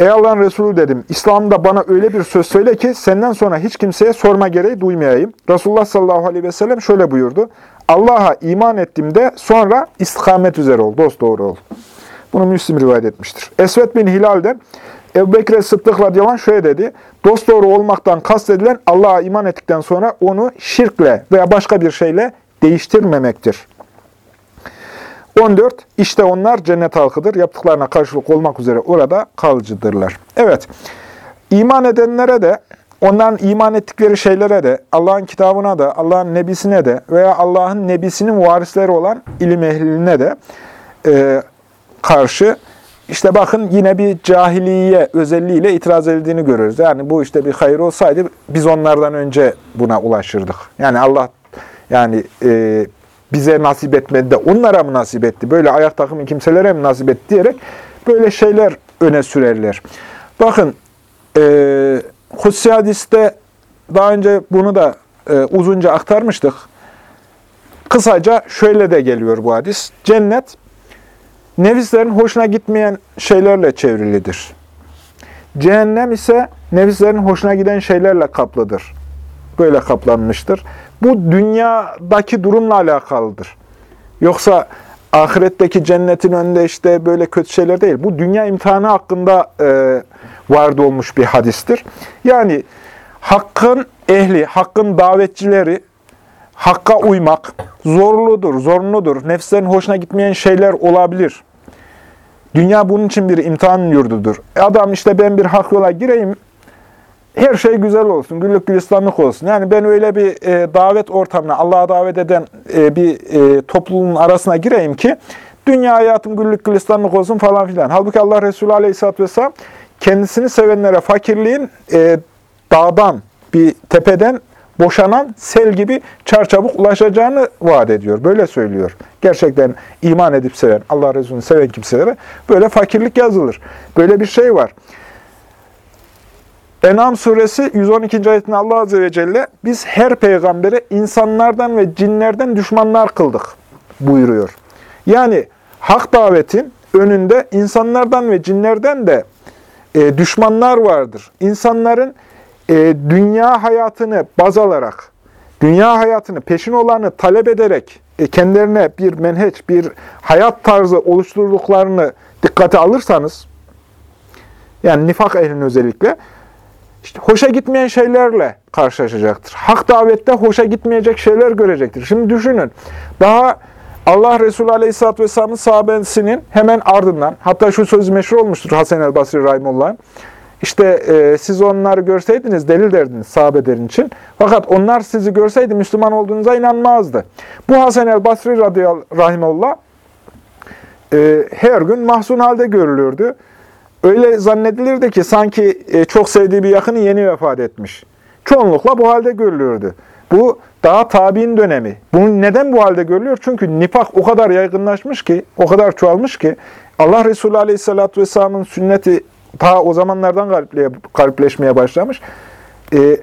Ey Allah'ın Resulü dedim, İslam'da bana öyle bir söz söyle ki senden sonra hiç kimseye sorma gereği duymayayım. Resulullah sallallahu aleyhi ve sellem şöyle buyurdu. Allah'a iman ettim de sonra istikamet üzere ol, dost doğru ol. Bunu Müslim rivayet etmiştir. Esvet bin Hilal'den Ebu Bekir Sıddık radıyallahu şöyle dedi. Dost doğru olmaktan kastedilen Allah'a iman ettikten sonra onu şirkle veya başka bir şeyle değiştirmemektir. 14. İşte onlar cennet halkıdır. Yaptıklarına karşılık olmak üzere orada kalıcıdırlar. Evet. İman edenlere de, onların iman ettikleri şeylere de, Allah'ın kitabına da, Allah'ın nebisine de veya Allah'ın nebisinin varisleri olan ilim ehline de e, karşı işte bakın yine bir cahiliye özelliğiyle itiraz edildiğini görürüz. Yani bu işte bir hayır olsaydı biz onlardan önce buna ulaşırdık. Yani Allah yani e, bize nasip etmedi de onlara mı nasip etti? Böyle ayak takımı kimselere mi nasip etti diyerek böyle şeyler öne sürerler. Bakın e, Kutsi Hadis'te daha önce bunu da e, uzunca aktarmıştık. Kısaca şöyle de geliyor bu hadis. Cennet nefislerin hoşuna gitmeyen şeylerle çevrilidir. Cehennem ise nefislerin hoşuna giden şeylerle kaplıdır. Böyle kaplanmıştır. Bu dünyadaki durumla alakalıdır. Yoksa ahiretteki cennetin önünde işte böyle kötü şeyler değil. Bu dünya imtihanı hakkında e, vardı olmuş bir hadistir. Yani hakkın ehli, hakkın davetçileri, hakka uymak zorludur, zorunludur. Nefslerin hoşuna gitmeyen şeyler olabilir. Dünya bunun için bir imtihan yurdudur. Adam işte ben bir hak yola gireyim, her şey güzel olsun, güllük gülistanlık olsun. Yani ben öyle bir e, davet ortamına, Allah'a davet eden e, bir e, topluluğun arasına gireyim ki, dünya hayatım güllük gülistanlık olsun falan filan. Halbuki Allah Resulü Aleyhisselatü Vesselam kendisini sevenlere fakirliğin e, dağdan, bir tepeden boşanan sel gibi çarçabuk ulaşacağını vaat ediyor. Böyle söylüyor. Gerçekten iman edip seven, Allah Resulü'nü seven kimselere böyle fakirlik yazılır. Böyle bir şey var. En'am suresi 112. ayetinde Allah Azze ve Celle biz her peygambere insanlardan ve cinlerden düşmanlar kıldık buyuruyor. Yani hak davetin önünde insanlardan ve cinlerden de e, düşmanlar vardır. İnsanların e, dünya hayatını baz alarak, dünya hayatını peşin olanı talep ederek e, kendilerine bir menheç, bir hayat tarzı oluşturduklarını dikkate alırsanız, yani nifak ehlinin özellikle, işte hoşa gitmeyen şeylerle karşılaşacaktır. Hak davette hoşa gitmeyecek şeyler görecektir. Şimdi düşünün, daha Allah Resulü Aleyhisselatü Vesselam'ın sahabesinin hemen ardından, hatta şu söz meşhur olmuştur Hasan el Basri Rahimullah'ın, işte e, siz onları görseydiniz delil derdiniz sahabelerin için. Fakat onlar sizi görseydi Müslüman olduğunuza inanmazdı. Bu Hasan el Basri Rahimullah e, her gün mahzun halde görülürdü. Öyle zannedilirdi ki sanki e, çok sevdiği bir yakını yeni vefat etmiş. Çoğunlukla bu halde görülürdü. Bu daha tabi'in dönemi. Bunun neden bu halde görülüyor? Çünkü nifak o kadar yaygınlaşmış ki, o kadar çoğalmış ki Allah Resulü Aleyhisselatü Vesselam'ın sünneti ta o zamanlardan garipleşmeye başlamış. E,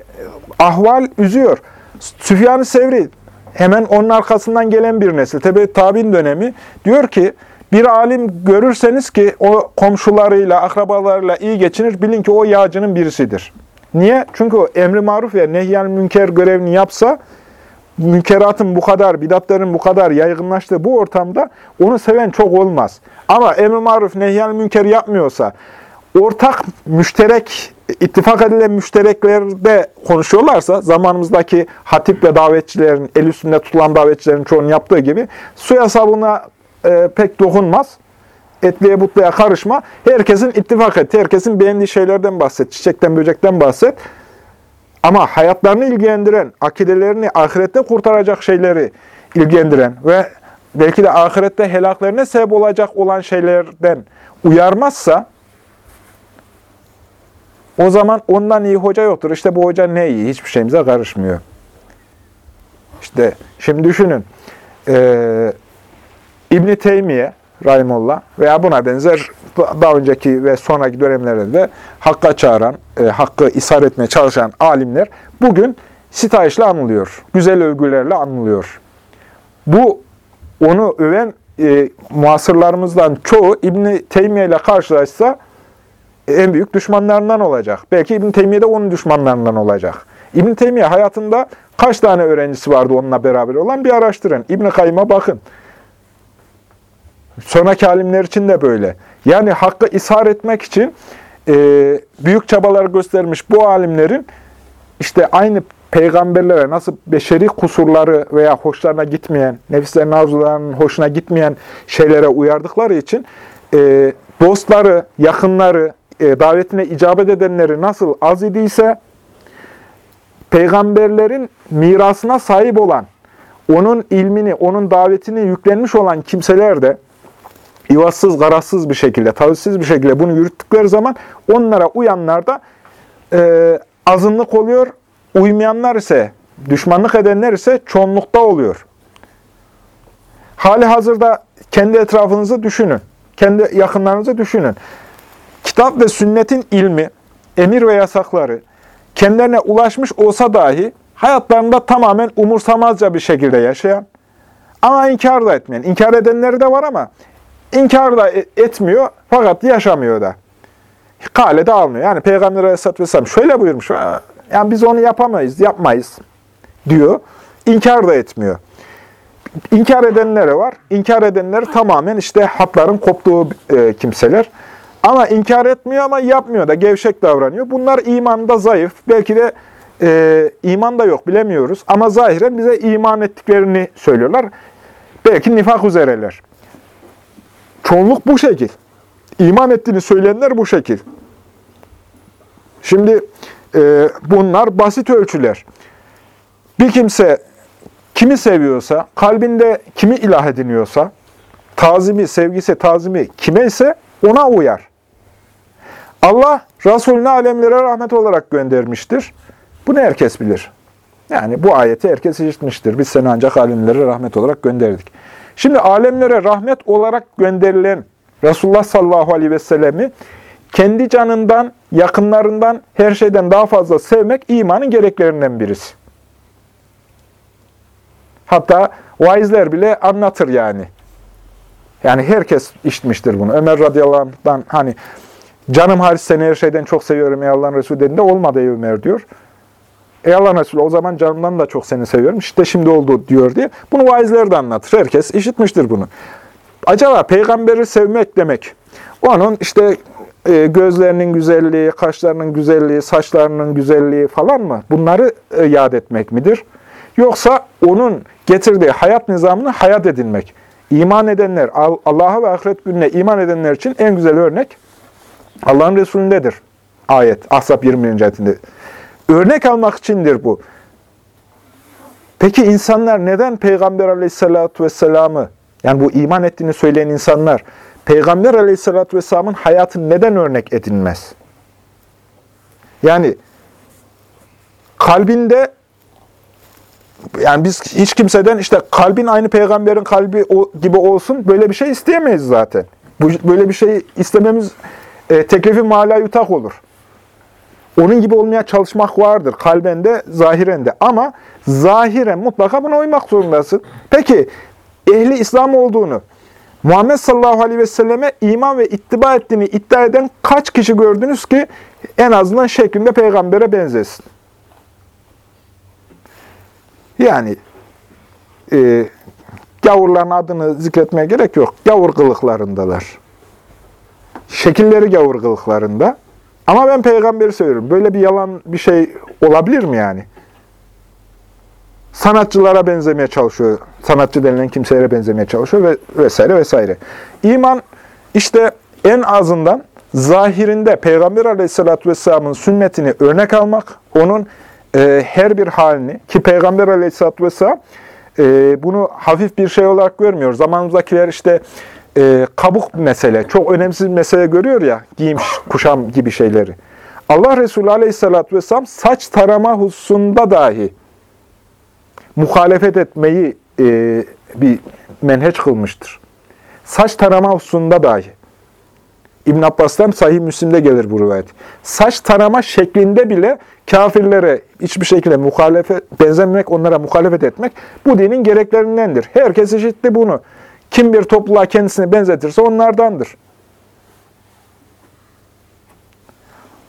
ahval üzüyor. Süfyan-ı Sevri hemen onun arkasından gelen bir nesil. Tabi tabi'in dönemi diyor ki bir alim görürseniz ki o komşularıyla, akrabalarıyla iyi geçinir, bilin ki o yağcının birisidir. Niye? Çünkü o emri maruf ve nehyen münker görevini yapsa, münkeratın bu kadar, bidatların bu kadar yaygınlaştığı bu ortamda onu seven çok olmaz. Ama emri maruf, nehyen münker yapmıyorsa, ortak müşterek, ittifak edilen müştereklerde konuşuyorlarsa, zamanımızdaki hatip ve davetçilerin, el üstünde tutulan davetçilerin çoğunun yaptığı gibi, suya sabuna e, pek dokunmaz. Etliye butluya karışma. Herkesin ittifak et. Herkesin beğendiği şeylerden bahset. Çiçekten, böcekten bahset. Ama hayatlarını ilgilendiren, akidelerini ahirette kurtaracak şeyleri ilgilendiren ve belki de ahirette helaklerine sebep olacak olan şeylerden uyarmazsa o zaman ondan iyi hoca yoktur. İşte bu hoca ne iyi? Hiçbir şeyimize karışmıyor. İşte şimdi düşünün. Ee, İbn-i Teymiye Rahimullah veya buna benzer daha önceki ve sonraki dönemlerde de hakka çağıran, e, hakkı ishar etmeye çalışan alimler bugün sitayişle anılıyor. Güzel övgülerle anılıyor. Bu onu öven e, muasırlarımızdan çoğu İbn-i Teymiye ile karşılaşsa en büyük düşmanlarından olacak. Belki İbn Teymiye de onun düşmanlarından olacak. İbn Teymiye hayatında kaç tane öğrencisi vardı onunla beraber olan bir araştırın. İbn Kayyım'a bakın. Sonraki alimler için de böyle. Yani hakkı ishar etmek için e, büyük çabalar göstermiş bu alimlerin işte aynı peygamberlere nasıl beşeri kusurları veya hoşlarına gitmeyen, nefislerin arzularının hoşuna gitmeyen şeylere uyardıkları için e, dostları, yakınları, e, davetine icabet edenleri nasıl az idiyse, peygamberlerin mirasına sahip olan, onun ilmini, onun davetini yüklenmiş olan kimseler de ivazsız, garazsız bir şekilde, tavizsiz bir şekilde bunu yürüttükleri zaman onlara uyanlar da e, azınlık oluyor. Uymayanlar ise, düşmanlık edenler ise çoğunlukta oluyor. Hali hazırda kendi etrafınızı düşünün. Kendi yakınlarınızı düşünün. Kitap ve sünnetin ilmi, emir ve yasakları kendilerine ulaşmış olsa dahi hayatlarında tamamen umursamazca bir şekilde yaşayan ama inkar da etmeyen. İnkar edenleri de var ama inkar da e- etmiyor fakat yaşamıyor da. Kale de almıyor. Yani Peygamber Aleyhisselatü Vesselam şöyle buyurmuş. Yani biz onu yapamayız, yapmayız diyor. İnkar da etmiyor. İnkar edenleri var. İnkar edenler tamamen işte hatların koptuğu e, kimseler. Ama inkar etmiyor ama yapmıyor da gevşek davranıyor. Bunlar imanda zayıf. Belki de e, iman da yok bilemiyoruz. Ama zahiren bize iman ettiklerini söylüyorlar. Belki nifak üzereler. Çoğunluk bu şekil. İman ettiğini söyleyenler bu şekil. Şimdi e, bunlar basit ölçüler. Bir kimse kimi seviyorsa, kalbinde kimi ilah ediniyorsa, tazimi, sevgisi, tazimi kime ise ona uyar. Allah Resulüne alemlere rahmet olarak göndermiştir. Bunu herkes bilir. Yani bu ayeti herkes işitmiştir. Biz seni ancak alemlere rahmet olarak gönderdik. Şimdi alemlere rahmet olarak gönderilen Resulullah sallallahu aleyhi ve sellemi kendi canından, yakınlarından, her şeyden daha fazla sevmek imanın gereklerinden birisi. Hatta vaizler bile anlatır yani. Yani herkes işitmiştir bunu. Ömer radıyallahu anh'dan hani canım hariç seni her şeyden çok seviyorum ey Allah'ın Resulü dediğinde olmadı ey Ömer diyor. Ey Allah'ın Resulü o zaman canımdan da çok seni seviyorum. İşte şimdi oldu diyor diye. Bunu vaizler de anlatır. Herkes işitmiştir bunu. Acaba peygamberi sevmek demek, onun işte e, gözlerinin güzelliği, kaşlarının güzelliği, saçlarının güzelliği falan mı? Bunları e, yad etmek midir? Yoksa onun getirdiği hayat nizamını hayat edinmek. İman edenler, Allah'a ve ahiret gününe iman edenler için en güzel örnek Allah'ın Resulündedir. Ayet, Ahzab 20. ayetinde. Örnek almak içindir bu. Peki insanlar neden Peygamber aleyhissalatü vesselam'ı, yani bu iman ettiğini söyleyen insanlar, Peygamber aleyhissalatü vesselamın hayatını neden örnek edinmez? Yani kalbinde yani biz hiç kimseden işte kalbin aynı peygamberin kalbi gibi olsun böyle bir şey isteyemeyiz zaten. Böyle bir şey istememiz e, teklifi mala yutak olur. Onun gibi olmaya çalışmak vardır kalbende, zahirende. Ama zahiren mutlaka buna uymak zorundasın. Peki ehli İslam olduğunu, Muhammed sallallahu aleyhi ve selleme iman ve ittiba ettiğini iddia eden kaç kişi gördünüz ki en azından şeklinde peygambere benzesin? Yani e, gavurların adını zikretmeye gerek yok. Gavur kılıklarındalar. Şekilleri gavur kılıklarında. Ama ben peygamberi seviyorum. Böyle bir yalan bir şey olabilir mi yani? Sanatçılara benzemeye çalışıyor. Sanatçı denilen kimselere benzemeye çalışıyor ve vesaire vesaire. İman işte en azından zahirinde Peygamber aleyhissalatü vesselamın sünnetini örnek almak, onun e, her bir halini ki Peygamber aleyhissalatü vesselam e, bunu hafif bir şey olarak görmüyor. Zamanımızdakiler işte e, kabuk mesele, çok önemsiz mesele görüyor ya, giyim, kuşam gibi şeyleri. Allah Resulü aleyhissalatü vesselam saç tarama hususunda dahi muhalefet etmeyi e, bir menheç kılmıştır. Saç tarama hususunda dahi. İbn Abbas'tan Sahih Müslim'de gelir bu rivayet. Saç tarama şeklinde bile kafirlere hiçbir şekilde muhalefet, benzememek, onlara muhalefet etmek bu dinin gereklerindendir. Herkes eşitti bunu. Kim bir topluluğa kendisini benzetirse onlardandır.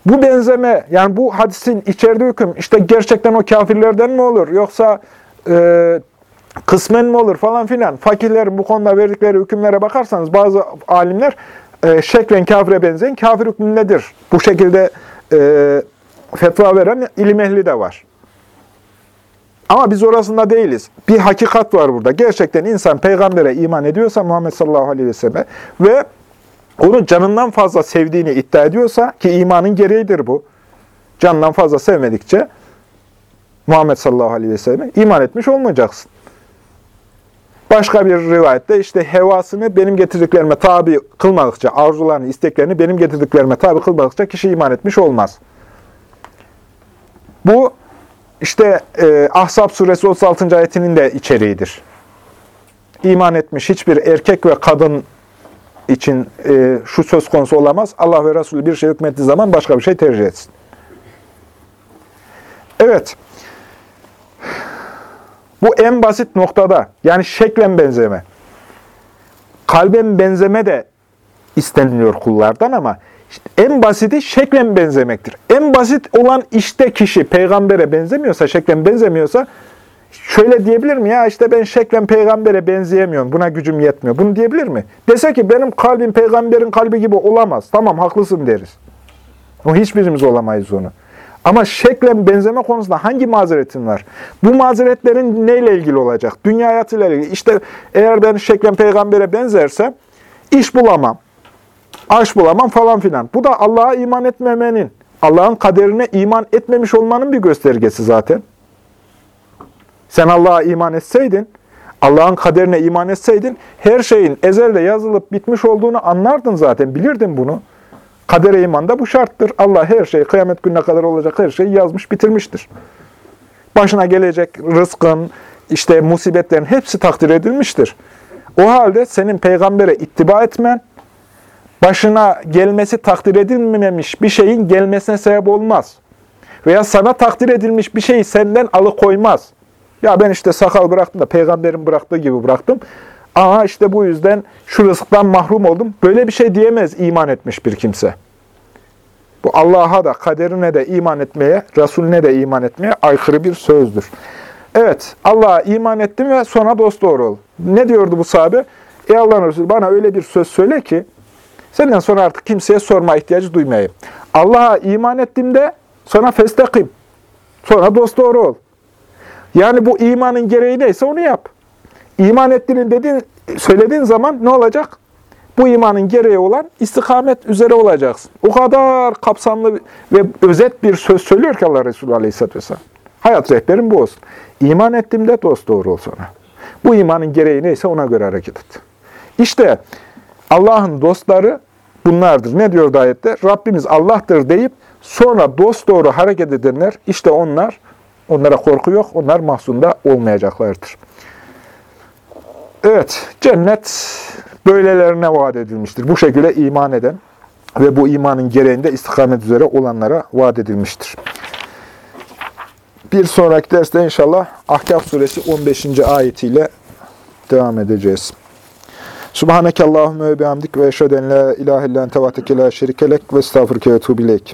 Bu benzeme, yani bu hadisin içerdiği hüküm, işte gerçekten o kafirlerden mi olur, yoksa e, kısmen mi olur falan filan. Fakirlerin bu konuda verdikleri hükümlere bakarsanız bazı alimler e, şeklen kafire benzeyen kafir hükmündedir. Bu şekilde e, fetva veren ilim ehli de var. Ama biz orasında değiliz. Bir hakikat var burada. Gerçekten insan peygambere iman ediyorsa Muhammed sallallahu aleyhi ve sellem ve onu canından fazla sevdiğini iddia ediyorsa ki imanın gereğidir bu. Canından fazla sevmedikçe Muhammed sallallahu aleyhi ve sellem iman etmiş olmayacaksın. Başka bir rivayette işte hevasını benim getirdiklerime tabi kılmadıkça, arzularını, isteklerini benim getirdiklerime tabi kılmadıkça kişi iman etmiş olmaz. Bu işte e, Ahzab suresi 36. ayetinin de içeriğidir. İman etmiş hiçbir erkek ve kadın için e, şu söz konusu olamaz. Allah ve Resulü bir şey hükmettiği zaman başka bir şey tercih etsin. Evet. Bu en basit noktada, yani şeklen benzeme. Kalben benzeme de isteniliyor kullardan ama en basiti şeklen benzemektir. En basit olan işte kişi peygambere benzemiyorsa, şeklen benzemiyorsa şöyle diyebilir mi? Ya işte ben şeklen peygambere benzeyemiyorum, buna gücüm yetmiyor. Bunu diyebilir mi? Dese ki benim kalbim peygamberin kalbi gibi olamaz. Tamam haklısın deriz. O hiçbirimiz olamayız onu. Ama şeklen benzeme konusunda hangi mazeretin var? Bu mazeretlerin neyle ilgili olacak? Dünya hayatıyla ilgili. İşte eğer ben şeklen peygambere benzersem iş bulamam, aş bulamam falan filan. Bu da Allah'a iman etmemenin, Allah'ın kaderine iman etmemiş olmanın bir göstergesi zaten. Sen Allah'a iman etseydin, Allah'ın kaderine iman etseydin, her şeyin ezelde yazılıp bitmiş olduğunu anlardın zaten, bilirdin bunu. Kadere iman da bu şarttır. Allah her şeyi, kıyamet gününe kadar olacak her şeyi yazmış, bitirmiştir. Başına gelecek rızkın, işte musibetlerin hepsi takdir edilmiştir. O halde senin peygambere ittiba etmen, başına gelmesi takdir edilmemiş bir şeyin gelmesine sebep olmaz. Veya sana takdir edilmiş bir şeyi senden alıkoymaz. Ya ben işte sakal bıraktım da peygamberin bıraktığı gibi bıraktım. Aa işte bu yüzden şu rızıktan mahrum oldum. Böyle bir şey diyemez iman etmiş bir kimse. Bu Allah'a da, kaderine de iman etmeye, Resulüne de iman etmeye aykırı bir sözdür. Evet, Allah'a iman ettim ve sonra dost doğru ol. Ne diyordu bu sahabe? Ey Allah'ın Resulü bana öyle bir söz söyle ki, senden sonra artık kimseye sorma ihtiyacı duymayayım. Allah'a iman ettim de sonra festakim. Sonra dost doğru ol. Yani bu imanın gereği neyse onu yap. İman ettiğini dediğin, söylediğin zaman ne olacak? Bu imanın gereği olan istikamet üzere olacaksın. O kadar kapsamlı ve özet bir söz söylüyor ki Allah Resulü Aleyhisselatü Vesselam. Hayat rehberin bu olsun. İman ettiğimde dost doğru ol sonra. Bu imanın gereği neyse ona göre hareket et. İşte Allah'ın dostları bunlardır. Ne diyor ayette? Rabbimiz Allah'tır deyip sonra dost doğru hareket edenler işte onlar, onlara korku yok, onlar mahzunda olmayacaklardır. Evet, cennet böylelerine vaat edilmiştir. Bu şekilde iman eden ve bu imanın gereğinde istikamet üzere olanlara vaat edilmiştir. Bir sonraki derste inşallah Ahkaf suresi 15. ayetiyle devam edeceğiz. Subhaneke Allahümme ve bihamdik ve eşheden la ilahe illan tevateke la şerikelek ve estağfurke ve tuğbileyk.